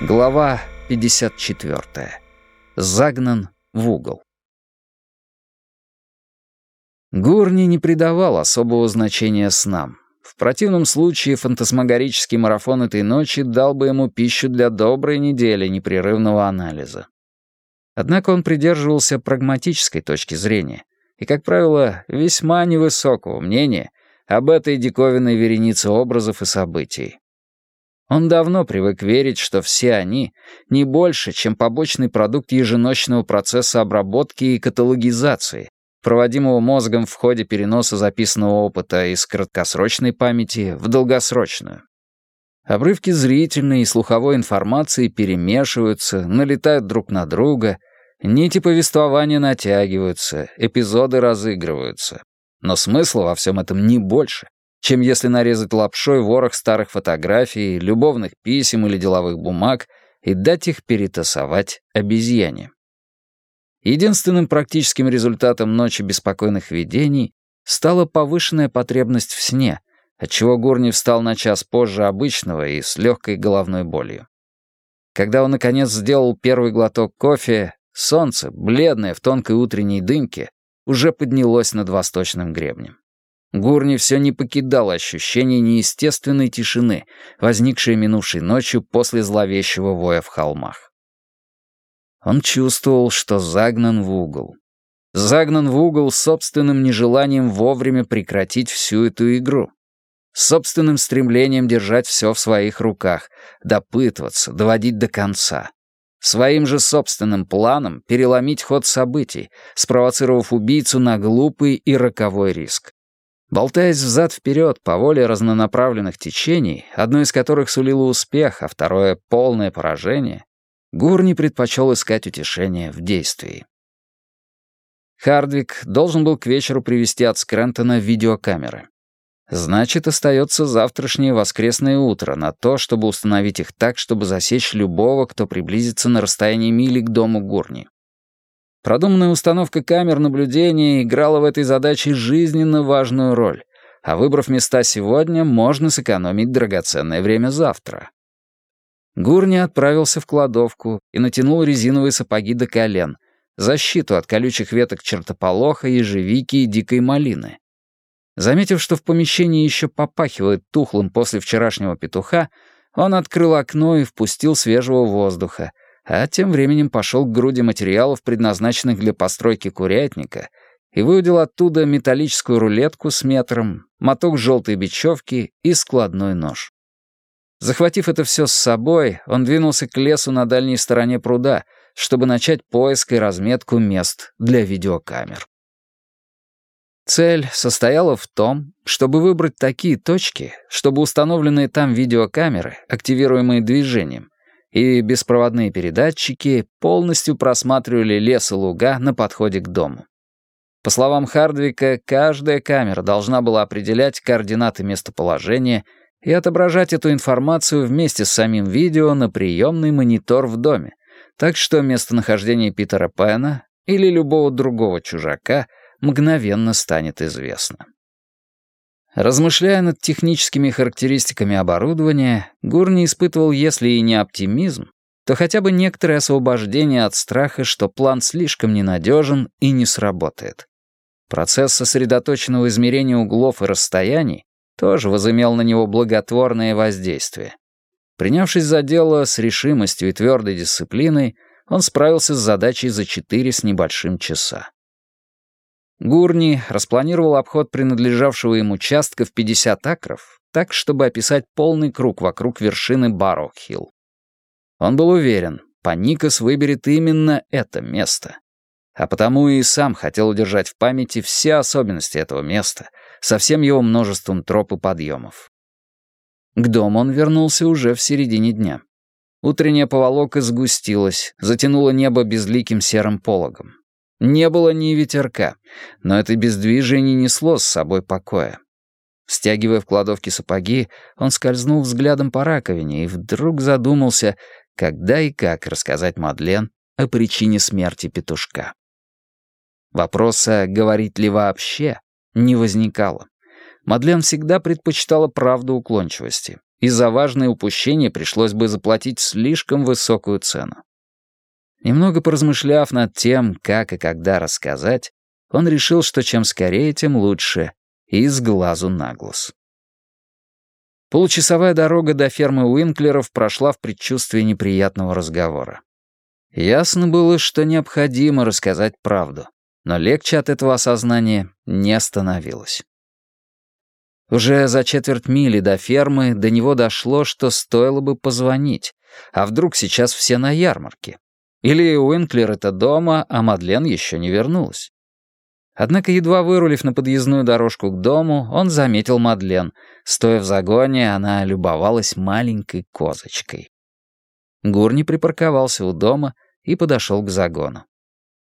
Глава 54. Загнан в угол. Гурни не придавал особого значения снам. В противном случае фантасмагорический марафон этой ночи дал бы ему пищу для доброй недели непрерывного анализа. Однако он придерживался прагматической точки зрения и, как правило, весьма невысокого мнения об этой диковинной веренице образов и событий. Он давно привык верить, что все они не больше, чем побочный продукт еженочного процесса обработки и каталогизации, проводимого мозгом в ходе переноса записанного опыта из краткосрочной памяти в долгосрочную. Обрывки зрительной и слуховой информации перемешиваются, налетают друг на друга, нити повествования натягиваются, эпизоды разыгрываются. Но смысла во всем этом не больше, чем если нарезать лапшой ворох старых фотографий, любовных писем или деловых бумаг и дать их перетасовать обезьяне. Единственным практическим результатом ночи беспокойных видений стала повышенная потребность в сне, отчего Гурни встал на час позже обычного и с легкой головной болью. Когда он, наконец, сделал первый глоток кофе, солнце, бледное в тонкой утренней дымке, уже поднялось над восточным гребнем. Гурни все не покидало ощущение неестественной тишины, возникшей минувшей ночью после зловещего воя в холмах. Он чувствовал, что загнан в угол. Загнан в угол собственным нежеланием вовремя прекратить всю эту игру. Собственным стремлением держать все в своих руках, допытываться, доводить до конца. Своим же собственным планом переломить ход событий, спровоцировав убийцу на глупый и роковой риск. Болтаясь взад-вперед по воле разнонаправленных течений, одно из которых сулило успех, а второе — полное поражение, Гурни предпочел искать утешение в действии. Хардвик должен был к вечеру привезти от Скрентона видеокамеры. Значит, остается завтрашнее воскресное утро на то, чтобы установить их так, чтобы засечь любого, кто приблизится на расстоянии мили к дому Гурни. Продуманная установка камер наблюдения играла в этой задаче жизненно важную роль, а выбрав места сегодня, можно сэкономить драгоценное время завтра. Гурни отправился в кладовку и натянул резиновые сапоги до колен, защиту от колючих веток чертополоха, ежевики и дикой малины. Заметив, что в помещении еще попахивает тухлым после вчерашнего петуха, он открыл окно и впустил свежего воздуха, а тем временем пошел к груди материалов, предназначенных для постройки курятника, и выудил оттуда металлическую рулетку с метром, моток желтой бечевки и складной нож. Захватив это все с собой, он двинулся к лесу на дальней стороне пруда, чтобы начать поиск и разметку мест для видеокамер. Цель состояла в том, чтобы выбрать такие точки, чтобы установленные там видеокамеры, активируемые движением, и беспроводные передатчики полностью просматривали лес и луга на подходе к дому. По словам Хардвика, каждая камера должна была определять координаты местоположения — и отображать эту информацию вместе с самим видео на приемный монитор в доме, так что местонахождение Питера Пэна или любого другого чужака мгновенно станет известно. Размышляя над техническими характеристиками оборудования, Гурни испытывал, если и не оптимизм, то хотя бы некоторое освобождение от страха, что план слишком ненадежен и не сработает. Процесс сосредоточенного измерения углов и расстояний тоже возымел на него благотворное воздействие. Принявшись за дело с решимостью и твердой дисциплиной, он справился с задачей за четыре с небольшим часа. Гурни распланировал обход принадлежавшего им участка в 50 акров так, чтобы описать полный круг вокруг вершины Барроу-Хилл. Он был уверен, Паникас выберет именно это место. А потому и сам хотел удержать в памяти все особенности этого места — со всем его множеством троп и подъемов. К дому он вернулся уже в середине дня. Утренняя поволока сгустилась, затянула небо безликим серым пологом. Не было ни ветерка, но это бездвижие не несло с собой покоя. Стягивая в кладовке сапоги, он скользнул взглядом по раковине и вдруг задумался, когда и как рассказать Мадлен о причине смерти петушка. Вопроса, говорить ли вообще, не возникало. Мадлен всегда предпочитала правду уклончивости, и за важное упущение пришлось бы заплатить слишком высокую цену. Немного поразмышляв над тем, как и когда рассказать, он решил, что чем скорее, тем лучше, и с глазу на глаз. Получасовая дорога до фермы Уинклеров прошла в предчувствии неприятного разговора. Ясно было, что необходимо рассказать правду, но легче от этого осознания не становилось. Уже за четверть мили до фермы до него дошло, что стоило бы позвонить, а вдруг сейчас все на ярмарке. Или Уинклер это дома, а Мадлен еще не вернулась. Однако, едва вырулив на подъездную дорожку к дому, он заметил Мадлен. Стоя в загоне, она любовалась маленькой козочкой. Гурни припарковался у дома и подошел к загону.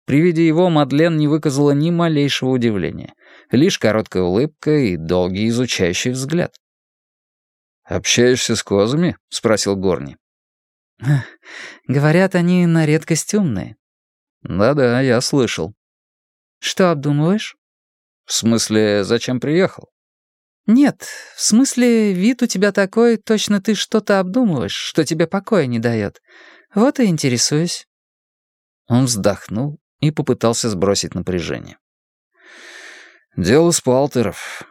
При виде его Мадлен не выказала ни малейшего удивления, лишь короткая улыбка и долгий изучающий взгляд. «Общаешься с козами?» — спросил Горни. «Говорят, они на редкость умные». «Да-да, я слышал». «Что обдумываешь?» «В смысле, зачем приехал?» «Нет, в смысле, вид у тебя такой, точно ты что-то обдумываешь, что тебе покоя не дает. Вот и интересуюсь». Он вздохнул и попытался сбросить напряжение. «Дело с Палтеров».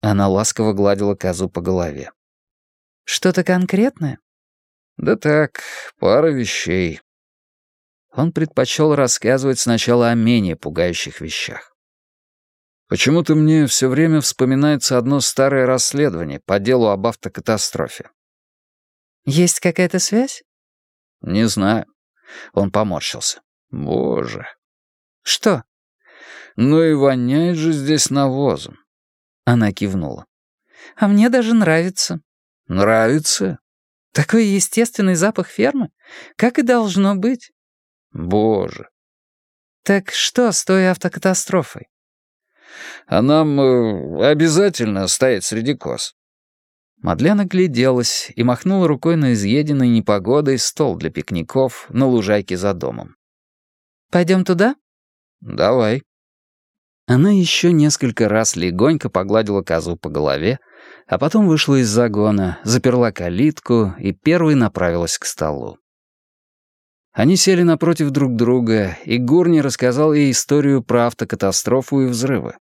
Она ласково гладила козу по голове. «Что-то конкретное?» «Да так, пара вещей». Он предпочел рассказывать сначала о менее пугающих вещах. Почему-то мне все время вспоминается одно старое расследование по делу об автокатастрофе. «Есть какая-то связь?» «Не знаю». Он поморщился. «Боже». «Что?» «Ну и воняет же здесь навозом». Она кивнула. «А мне даже нравится». «Нравится?» «Такой естественный запах фермы, как и должно быть». «Боже». «Так что с той автокатастрофой?» «А нам э, обязательно стоять среди коз». Мадлен огляделась и махнула рукой на изъеденный непогодой стол для пикников на лужайке за домом. «Пойдем туда?» «Давай». Она еще несколько раз легонько погладила козу по голове, а потом вышла из загона, заперла калитку и первой направилась к столу. Они сели напротив друг друга, и Гурни рассказал ей историю про автокатастрофу и взрывы.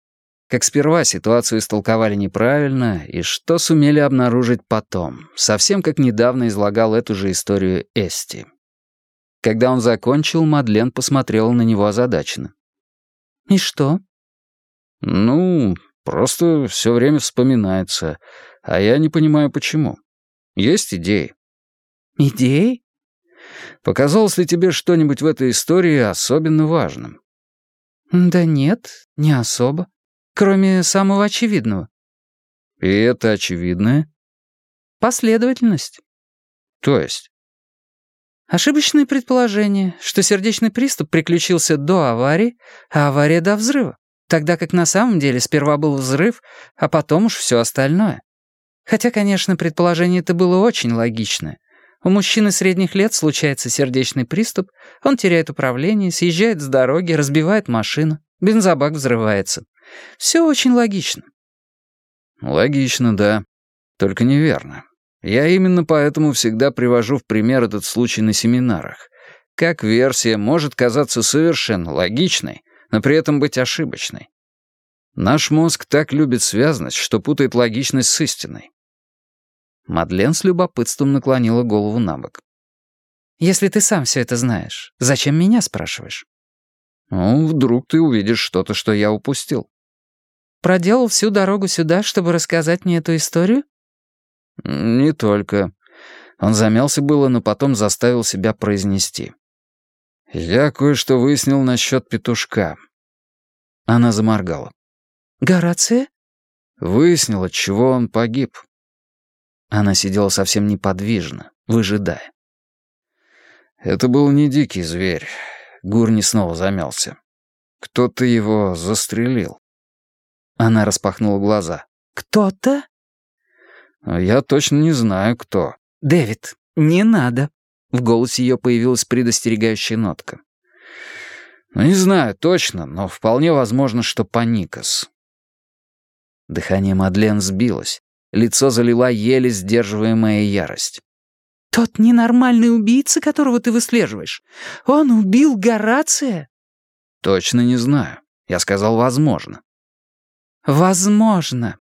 Как сперва ситуацию истолковали неправильно, и что сумели обнаружить потом, совсем как недавно излагал эту же историю Эсти. Когда он закончил, Мадлен посмотрела на него озадаченно. «И что?» «Ну, просто все время вспоминается, а я не понимаю, почему. Есть идеи?» «Идеи?» «Показалось ли тебе что-нибудь в этой истории особенно важным?» «Да нет, не особо. Кроме самого очевидного». «И это очевидное?» «Последовательность». «То есть?» Ошибочное предположение, что сердечный приступ приключился до аварии, а авария до взрыва тогда как на самом деле сперва был взрыв, а потом уж все остальное. Хотя, конечно, предположение это было очень логичное. У мужчины средних лет случается сердечный приступ, он теряет управление, съезжает с дороги, разбивает машину, бензобак взрывается. Все очень логично. Логично, да. Только неверно. Я именно поэтому всегда привожу в пример этот случай на семинарах. Как версия может казаться совершенно логичной, но при этом быть ошибочной. Наш мозг так любит связность, что путает логичность с истиной. Мадлен с любопытством наклонила голову на бок. «Если ты сам все это знаешь, зачем меня спрашиваешь?» «Ну, вдруг ты увидишь что-то, что я упустил». «Проделал всю дорогу сюда, чтобы рассказать мне эту историю?» «Не только». Он замялся было, но потом заставил себя произнести. «Я кое-что выяснил насчет петушка». Она заморгала. «Горация?» Выяснил, от чего он погиб. Она сидела совсем неподвижно, выжидая. Это был не дикий зверь. Гурни снова замялся. Кто-то его застрелил. Она распахнула глаза. «Кто-то?» «Я точно не знаю, кто». «Дэвид, не надо». В голосе ее появилась предостерегающая нотка. «Ну, не знаю точно, но вполне возможно, что Паникас. Дыхание Мадлен сбилось. Лицо залила еле сдерживаемая ярость. «Тот ненормальный убийца, которого ты выслеживаешь, он убил Горация?» «Точно не знаю. Я сказал «возможно». «Возможно».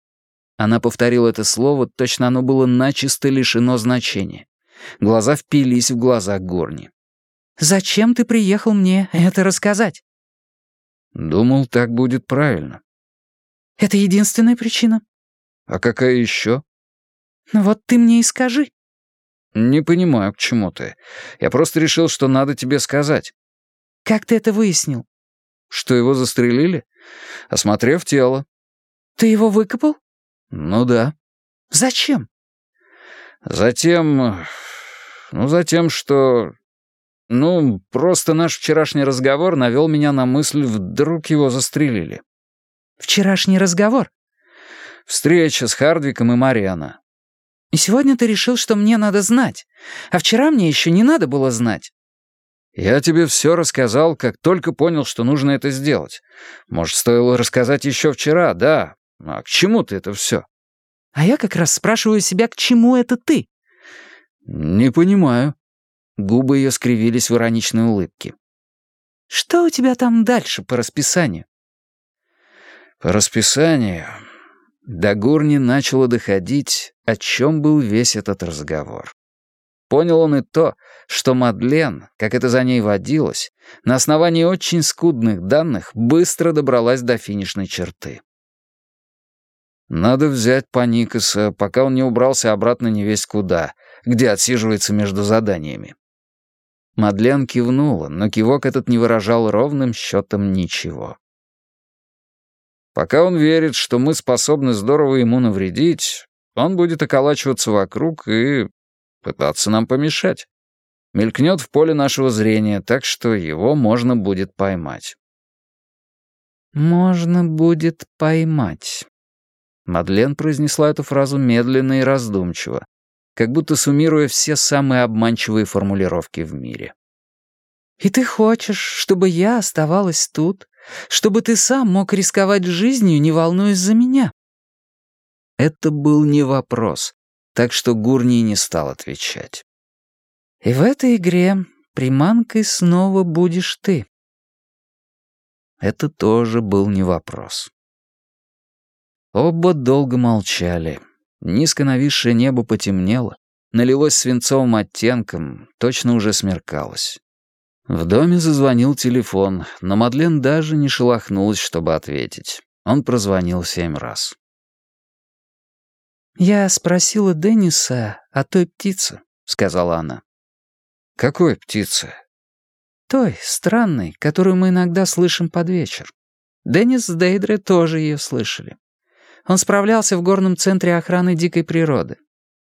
Она повторила это слово, точно оно было начисто лишено значения. Глаза впились в глаза Горни. «Зачем ты приехал мне это рассказать?» «Думал, так будет правильно». «Это единственная причина?» «А какая еще?» «Ну вот ты мне и скажи». «Не понимаю, к чему ты. Я просто решил, что надо тебе сказать». «Как ты это выяснил?» «Что его застрелили?» «Осмотрев тело». «Ты его выкопал?» «Ну да». «Зачем?» «Затем... Ну, затем, что... Ну, просто наш вчерашний разговор навел меня на мысль, вдруг его застрелили». «Вчерашний разговор?» Встреча с Хардвиком и Мариана. И сегодня ты решил, что мне надо знать. А вчера мне еще не надо было знать. Я тебе все рассказал, как только понял, что нужно это сделать. Может, стоило рассказать еще вчера, да. А к чему ты это все? А я как раз спрашиваю себя, к чему это ты? Не понимаю. Губы ее скривились в ироничной улыбке. Что у тебя там дальше по расписанию? По расписанию... До Гурни начало доходить, о чем был весь этот разговор. Понял он и то, что Мадлен, как это за ней водилось, на основании очень скудных данных быстро добралась до финишной черты. Надо взять Паникаса, пока он не убрался обратно не весь куда, где отсиживается между заданиями. Мадлен кивнула, но кивок этот не выражал ровным счетом ничего. Пока он верит, что мы способны здорово ему навредить, он будет околачиваться вокруг и пытаться нам помешать. Мелькнет в поле нашего зрения, так что его можно будет поймать. «Можно будет поймать». Мадлен произнесла эту фразу медленно и раздумчиво, как будто суммируя все самые обманчивые формулировки в мире. «И ты хочешь, чтобы я оставалась тут, чтобы ты сам мог рисковать жизнью, не волнуясь за меня». Это был не вопрос, так что Гурни не стал отвечать. «И в этой игре приманкой снова будешь ты». Это тоже был не вопрос. Оба долго молчали. Низко нависшее небо потемнело, налилось свинцовым оттенком, точно уже смеркалось. В доме зазвонил телефон, но Мадлен даже не шелохнулась, чтобы ответить. Он прозвонил семь раз. «Я спросила Денниса о той птице», — сказала она. «Какой птице?» «Той, странной, которую мы иногда слышим под вечер. Деннис с Дейдре тоже ее слышали. Он справлялся в горном центре охраны дикой природы.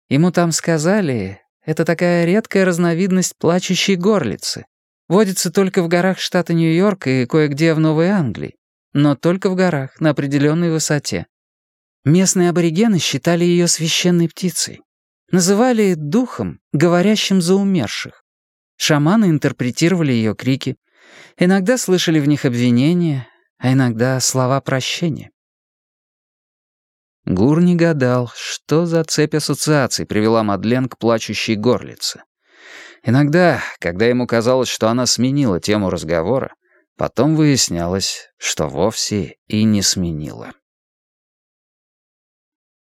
Ему там сказали, это такая редкая разновидность плачущей горлицы, Водится только в горах штата Нью-Йорк и кое-где в Новой Англии. Но только в горах, на определенной высоте. Местные аборигены считали ее священной птицей. Называли духом, говорящим за умерших. Шаманы интерпретировали ее крики. Иногда слышали в них обвинения, а иногда слова прощения. Гур не гадал, что за цепь ассоциаций привела Мадлен к плачущей горлице. Иногда, когда ему казалось, что она сменила тему разговора, потом выяснялось, что вовсе и не сменила.